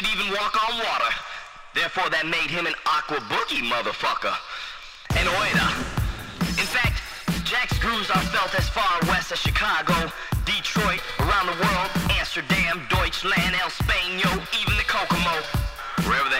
could even walk on water. Therefore, that made him an aqua boogie motherfucker. An oida. In fact, Jack's grooves are felt as far west as Chicago, Detroit, around the world, Amsterdam, Deutschland, El Spain, yo, even the Kokomo. Wherever the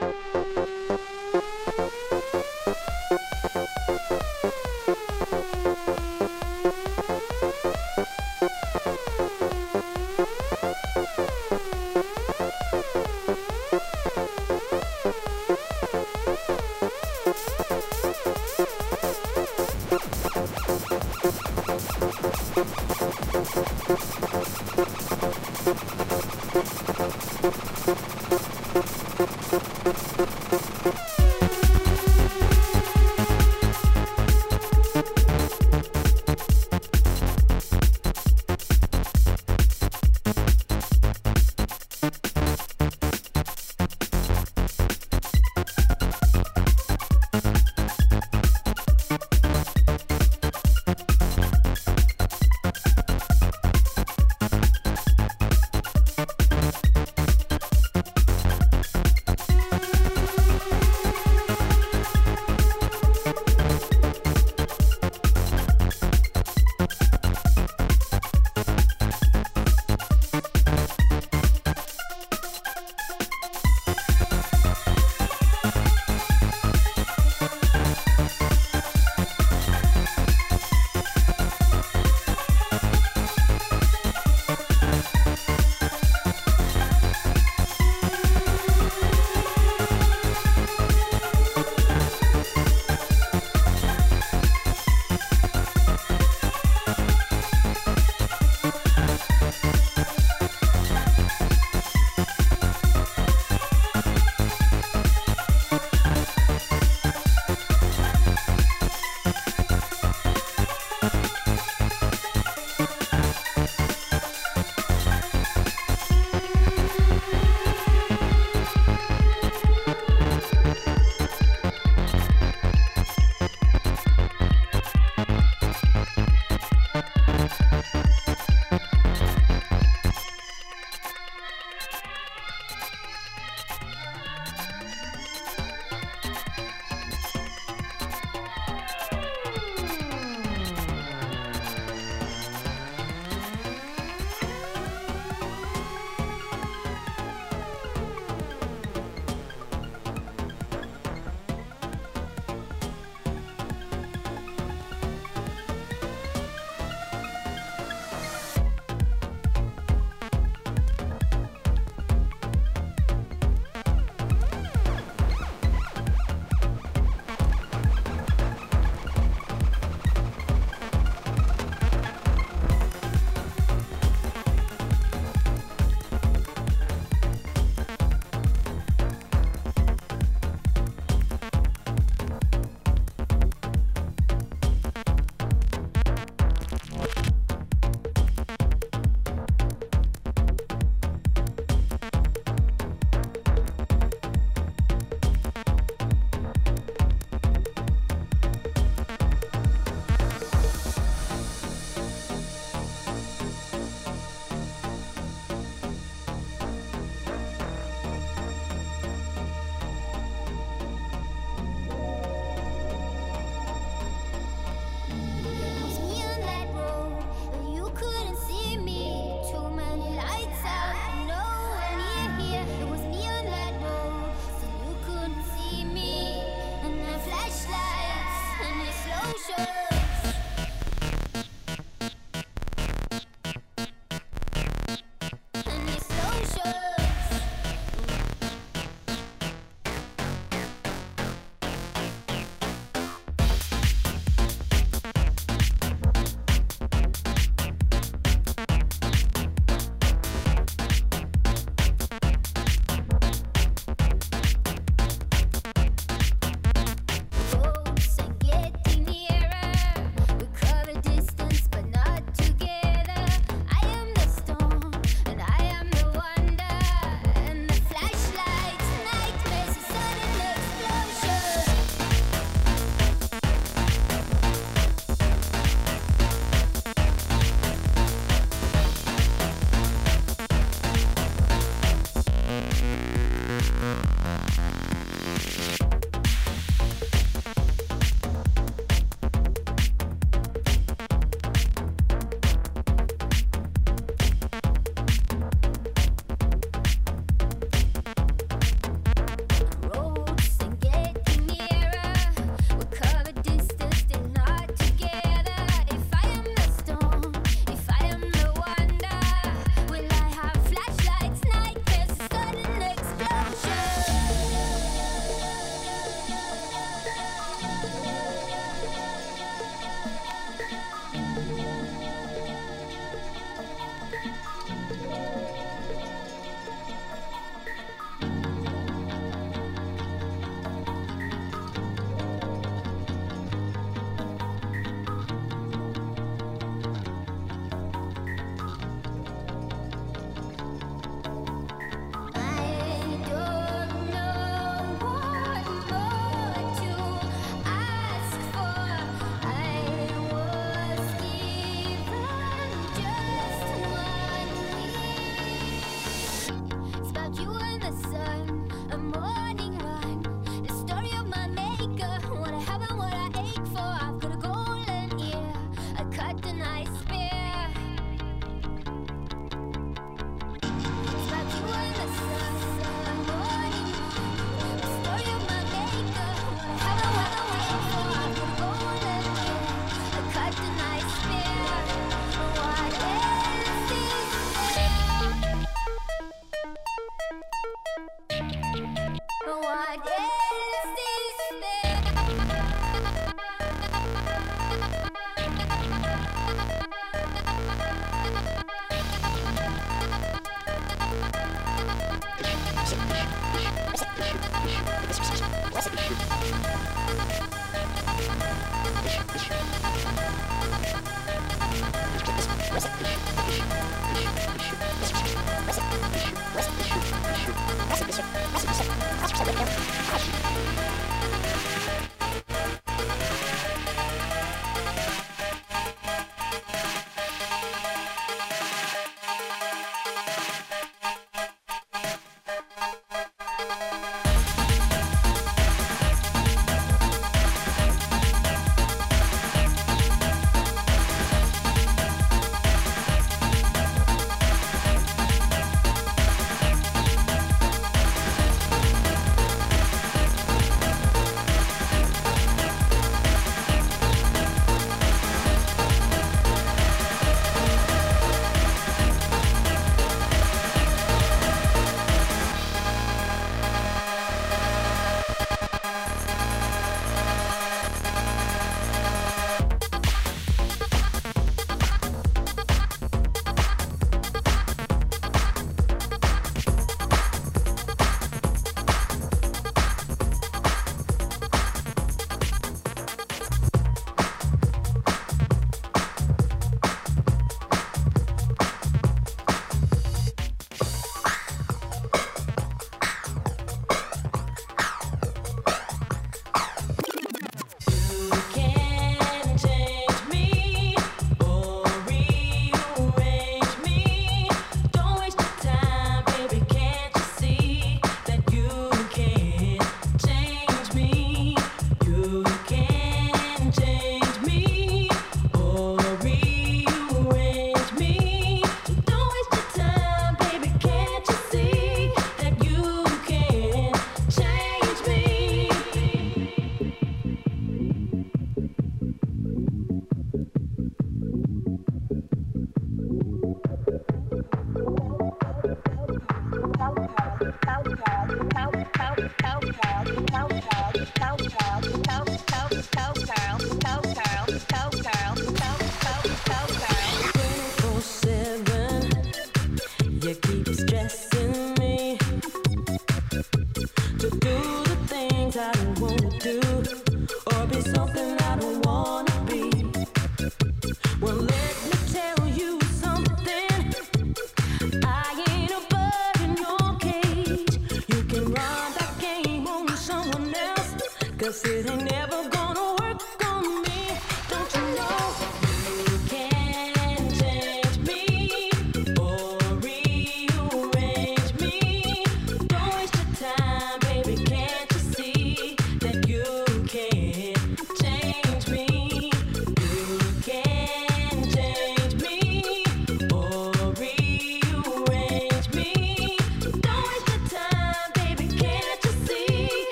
Música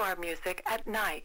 our music at night.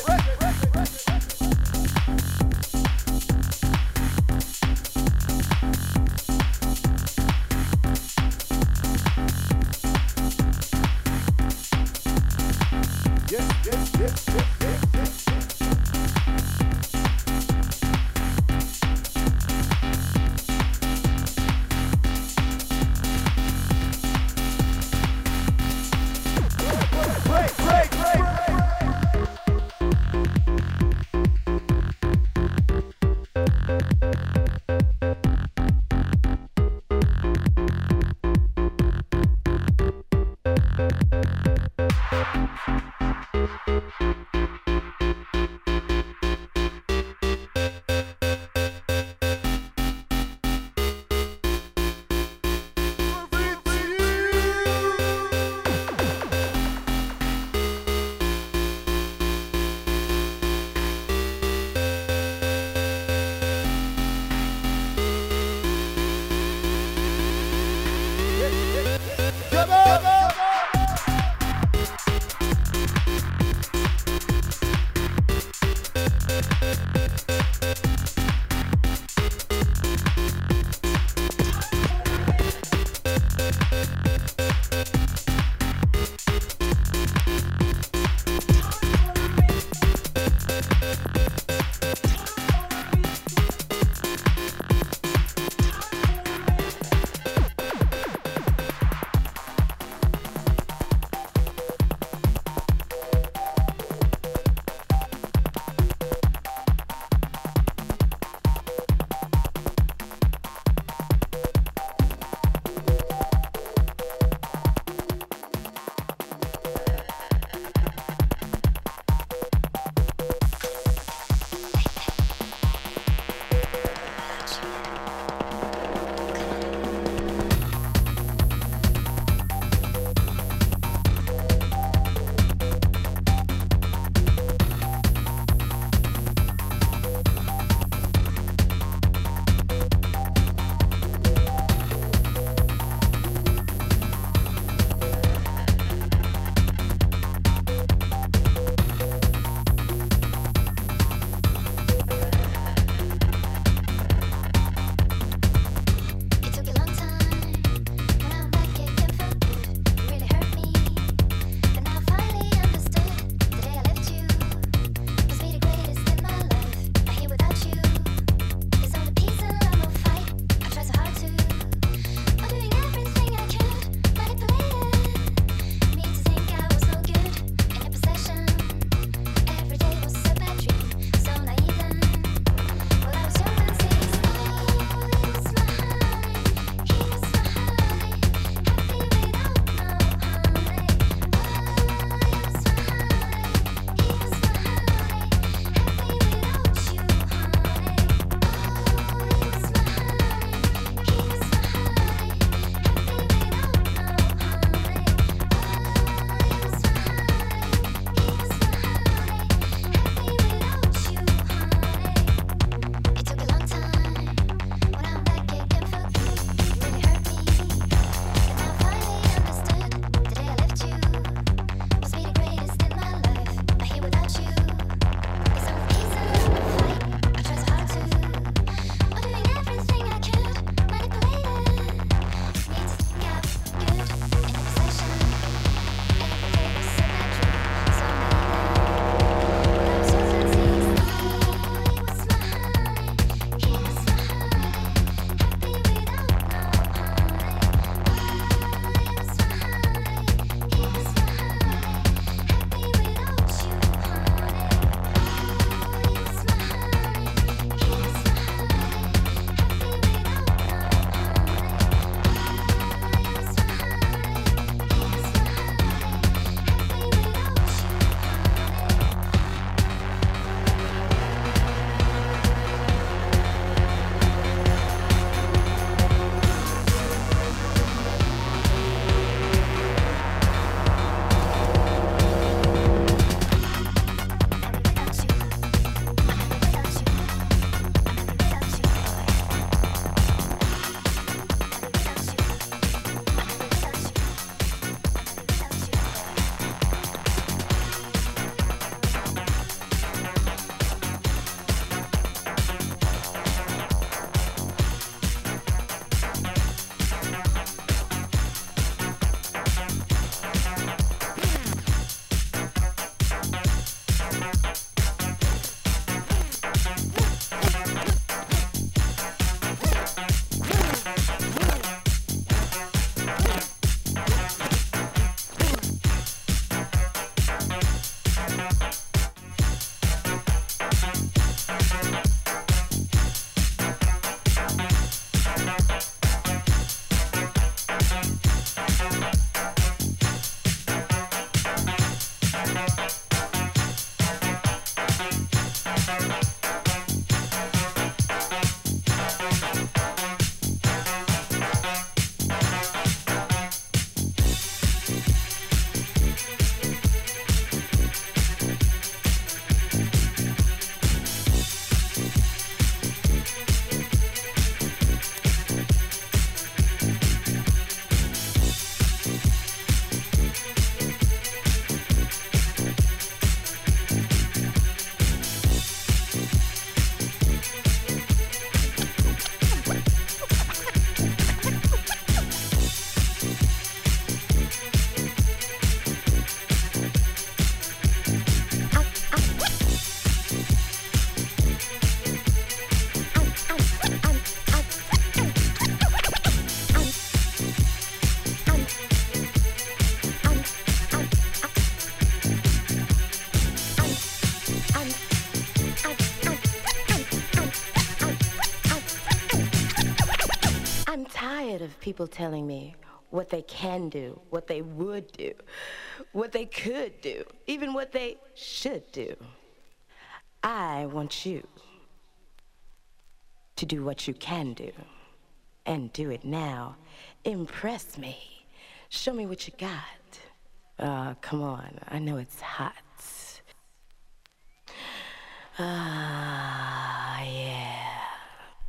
People telling me what they can do, what they would do, what they could do, even what they should do. I want you to do what you can do and do it now. Impress me. Show me what you got. Ah, come on. I know it's hot. Ah, yeah.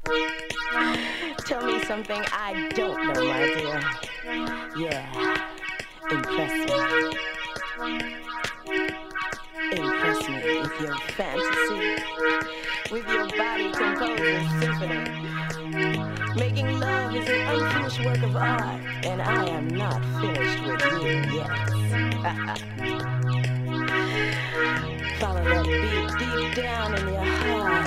Tell me something I don't know, my dear. Yeah. Impress me. Impress me with your fantasy, with your body composed of symphony. Making love is an unfinished work of art, and I am not finished with you yet. Follow that beat deep down in your heart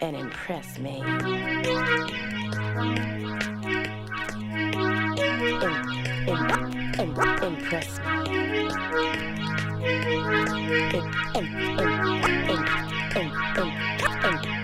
and impress me. In, in, in, impress me. In, in, in, in, in, in, in. Let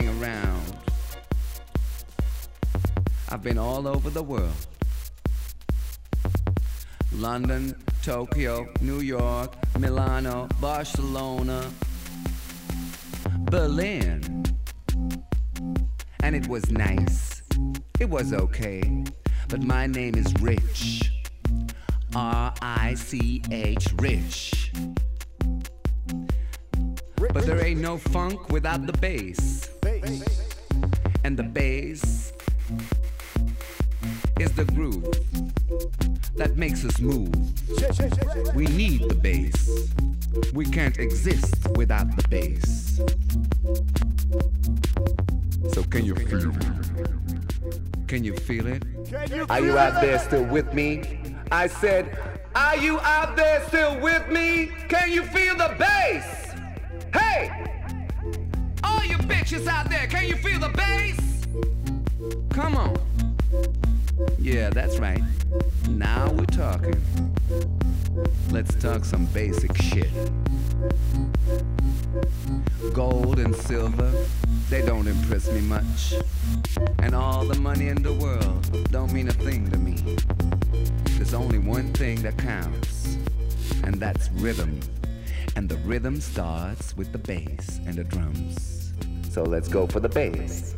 around. I've been all over the world. London, Tokyo, New York, Milano, Barcelona, Berlin and it was nice. It was okay. But my name is Rich. R I C H, Rich. But there ain't no funk without the bass. And the bass is the groove that makes us move. We need the bass. We can't exist without the bass. So can you feel it? Can you feel it? Are you out there still with me? I said, are you out there still with me? Can you feel the bass? Hey! Bitches out there, can you feel the bass? Come on. Yeah, that's right. Now we're talking. Let's talk some basic shit. Gold and silver, they don't impress me much. And all the money in the world don't mean a thing to me. There's only one thing that counts, and that's rhythm. And the rhythm starts with the bass and the drums. So let's go for the bass.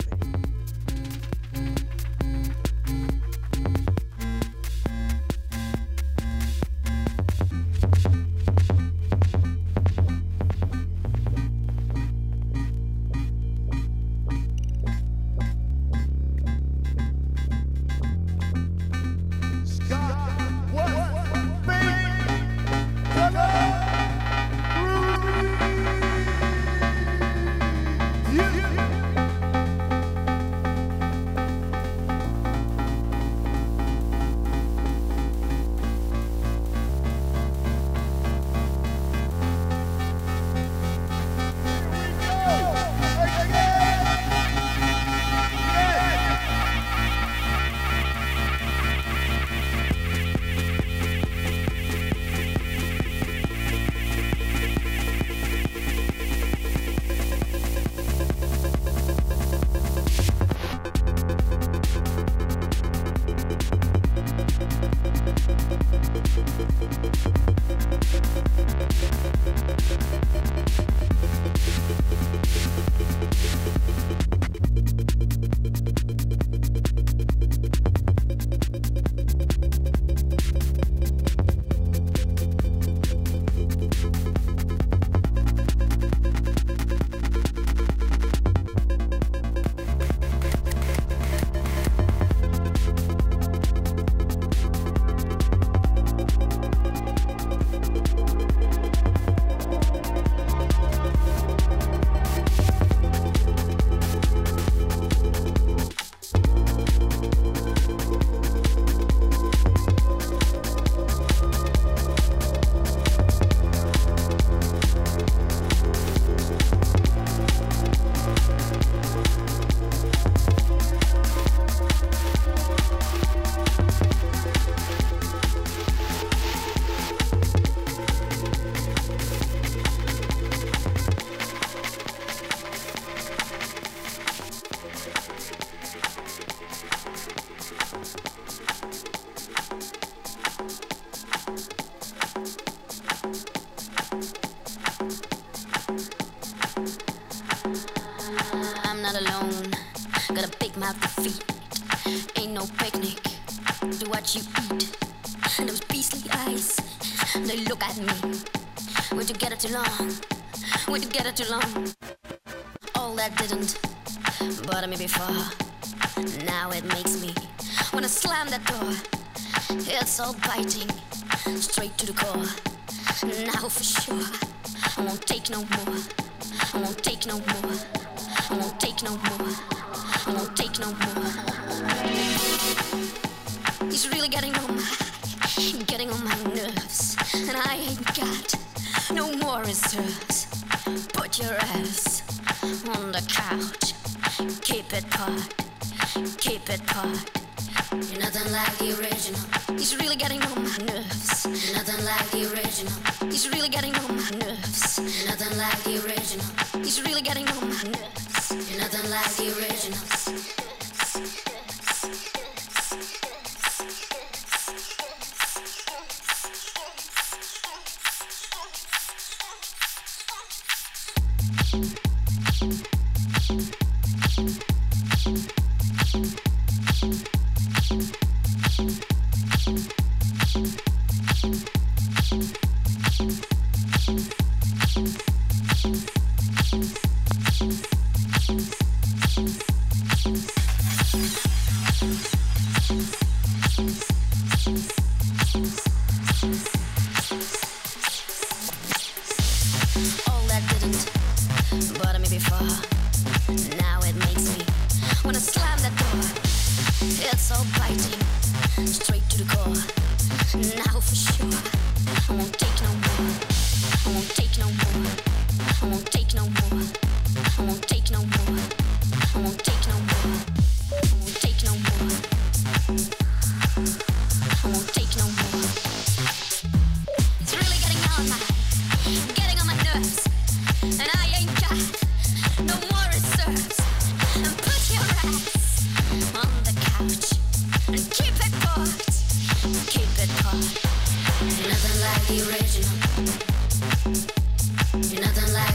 Mouth to feed. Ain't no picnic. Do what you eat. And those beastly eyes, they look at me. We're together too long. We're together too long. All that didn't bother me before. Now it makes me wanna slam that door. It's all biting, straight to the core. Now for sure, I won't take no more. I won't take no more. I won't take no more. I won't take no more. He's really getting on my, getting on my nerves, and I ain't got no more reserves. Put your ass on the couch, keep it part, keep it part. You're nothing like the original. He's really getting on my nerves. You're nothing like the original. He's really getting on my nerves. You're nothing like the original. He's really getting on my nerves. You're nothing like the original.